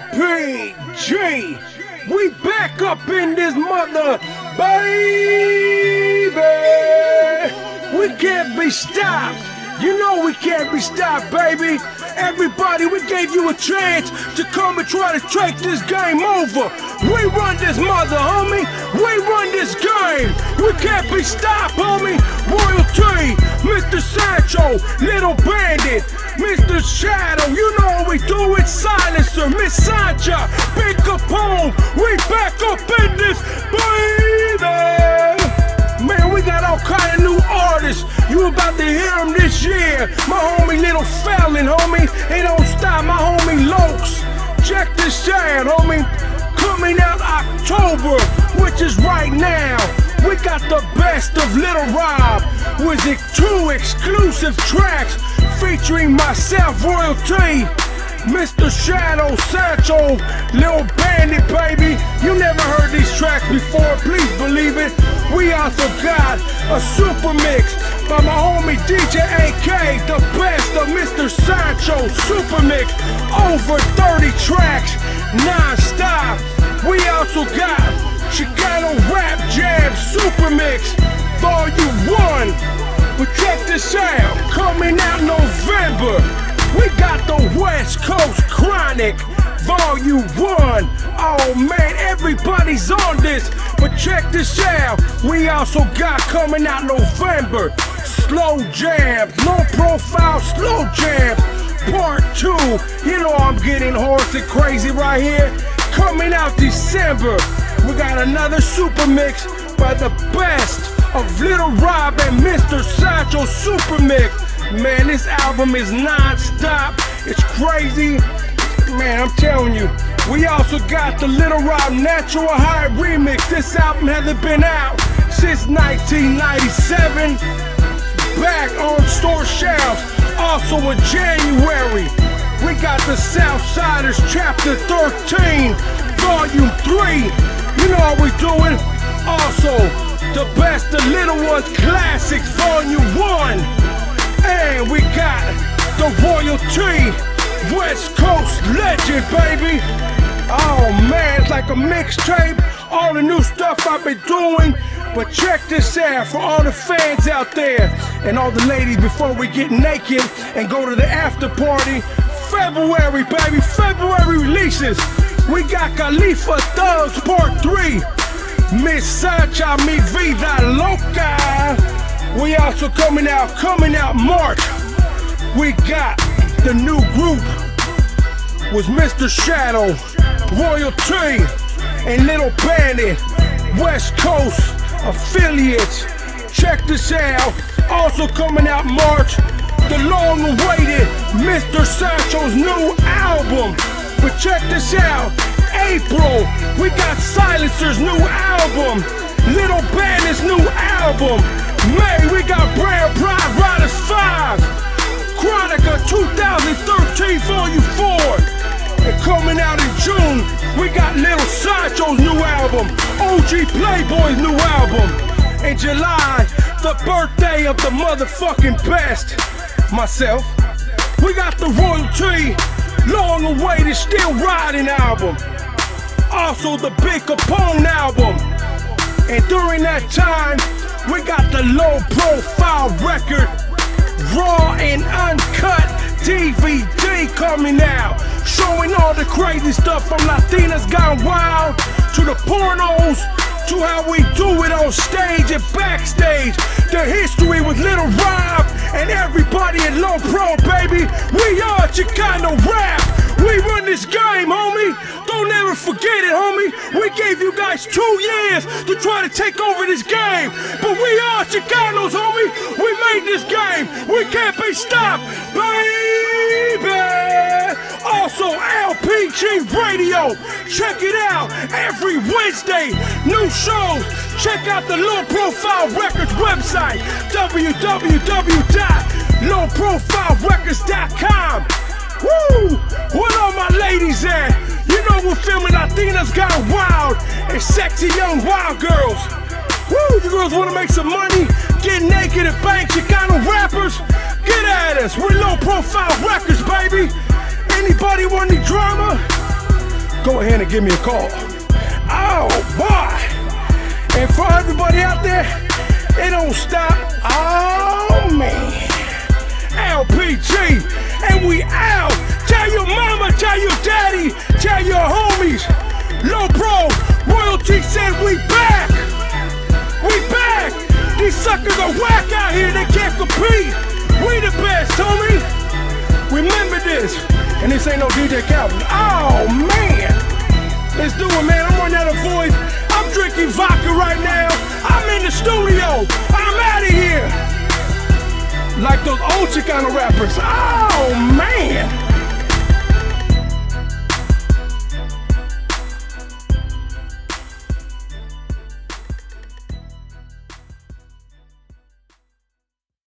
LPG. We back up in this mother, baby. We can't be stopped. You know we can't be stopped, baby. Everybody, we gave you a chance to come and try to take this game over. We run this mother, homie. We run this game. We can't be stopped, homie. Royalty, Mr. Sancho, Little Bandit, Mr. Shadow. You know we do it. Silencer, Miss Sancha, Big Capone. We back up in this, baby. Man, we got all kind of new artists. You about to hear them this year. My homie Little Fallon, homie. He don't stop. My homie Lokes. Check this out, homie. Coming out October, which is right now. We got the best of Little Rob with it two exclusive tracks featuring myself, Royalty. Mr. Shadow Sancho, Lil Bandit, baby. You never heard these tracks before, please believe it. We also got a super mix by my homie DJ AK, the best of Mr. Sancho Super Mix. Over 30 tracks, non-stop. We also got Chicano Rap Jam Super Mix, Volume 1. But check this out, coming out November. We got the West Coast Chronic, Volume 1. Oh man, everybody's on this. But check this out. We also got coming out November. Slow jams, low profile slow jams. Part 2. You know I'm getting hoarse and crazy right here. Coming out December. We got another super mix by the best of Little Rob and Mr. Sancho Super Mix. Man, this album is non-stop. It's crazy. Man, I'm telling you. We also got the Little Rob Natural High remix. This album hasn't been out since 1997. Back on store shelves. Also in January, we got the Southsiders Chapter 13, Volume 3. You know how we doing. Also, the best of Little Ones Classics, Volume 1. And we got the royalty, West Coast legend, baby. Oh man, it's like a mixtape. All the new stuff I've been doing. But check this out for all the fans out there and all the ladies before we get naked and go to the after party. February, baby, February releases. We got Califa Thugs Part 3. Miss Sancha Mi Vida Loca. We also coming out, coming out March. We got the new group was Mr. Shadow, Royalty, and Little Bandit, West Coast affiliates. Check this out. Also coming out March, the long awaited Mr. Sancho's new album. But check this out. April, we got Silencer's new album. Little Bandit's new album. May, we got Brown Pride Riders 5. Chronica 2013 Volume 4. And coming out in June, we got Little Sancho's new album. OG Playboy's new album. In July, the birthday of the motherfucking best. Myself. We got the Royalty, long awaited, still riding album. Also the Big Capone album. And during that time, we got the low profile record, raw and uncut DVD coming out. Showing all the crazy stuff from Latinas Gone Wild to the pornos to how we do it on stage and backstage. The history with Little Rob and everybody at Low Pro, baby. We are Chicano Rap. We run forget it, homie. We gave you guys two years to try to take over this game. But we are Chicanos, homie. We made this game. We can't be stopped, baby. Also, LPG Radio. Check it out every Wednesday. New shows. Check out the Low Profile Records website www.lowprofilerecords.com. Woo! What all my ladies at? You know we're filming Latinas Gone Wild and sexy young wild girls. Woo! You girls wanna make some money? Get naked and bang Chicano rappers? Get at us! We're low profile records, baby! Anybody want any drama? go ahead and give me a call. Oh boy! And for everybody out there, it don't stop. Oh man. LPG, and we out. Tell your daddy, tell your homies. Low Pro, royalty said we back. We back. These suckers are whack out here, they can't compete. We the best, homie. Remember this. And this ain't no DJ Calvin. Oh man. Let's do it, man. I'm running out of voice. I'm drinking vodka right now. I'm in the studio. I'm out of here. Like those old Chicano rappers. Oh man.